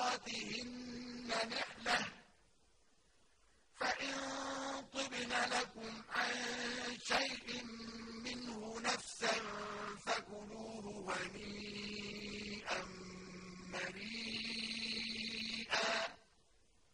أَوْقَاتِهِنَّ نِحْلَةً. فَإِن طِبْنَ لَكُمْ عَن شَيْءٍ مِّنْهُ نَفْسًا فَكُلُوهُ هَنِيئًا